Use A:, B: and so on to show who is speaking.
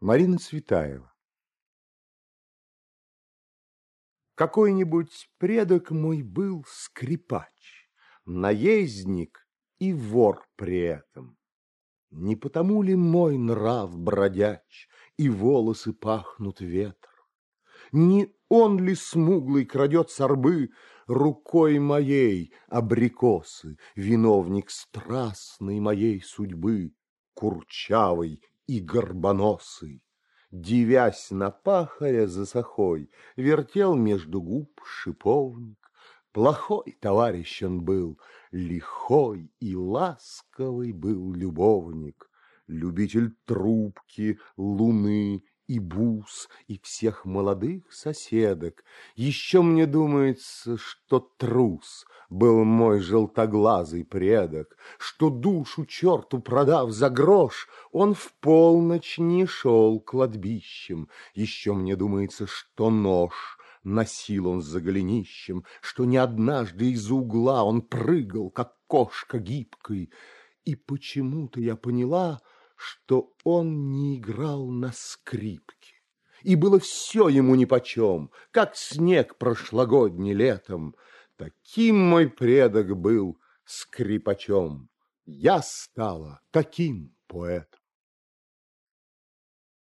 A: Марина Цветаева Какой-нибудь предок мой был скрипач, наездник и вор при этом. Не потому ли мой нрав бродяч и волосы пахнут ветром? Не он ли смуглый крадет сорбы рукой моей абрикосы, виновник страстной моей судьбы, курчавый и горбоносый? Дивясь на пахаря за сахой, вертел между губ шиповник. Плохой товарищ он был, лихой и ласковый был любовник, любитель трубки, луны и бус, и всех молодых соседок. Еще мне думается, что трус был мой желтоглазый предок, что душу черту продав за грош, он в полночь не шел кладбищем. Еще мне думается, что нож носил он за голенищем, что не однажды из угла он прыгал, как кошка гибкой. И почему-то я поняла, что он не играл на скрипке. И было все ему нипочем, как снег прошлогодний летом. Таким мой предок был скрипачом. Я стала таким поэтом.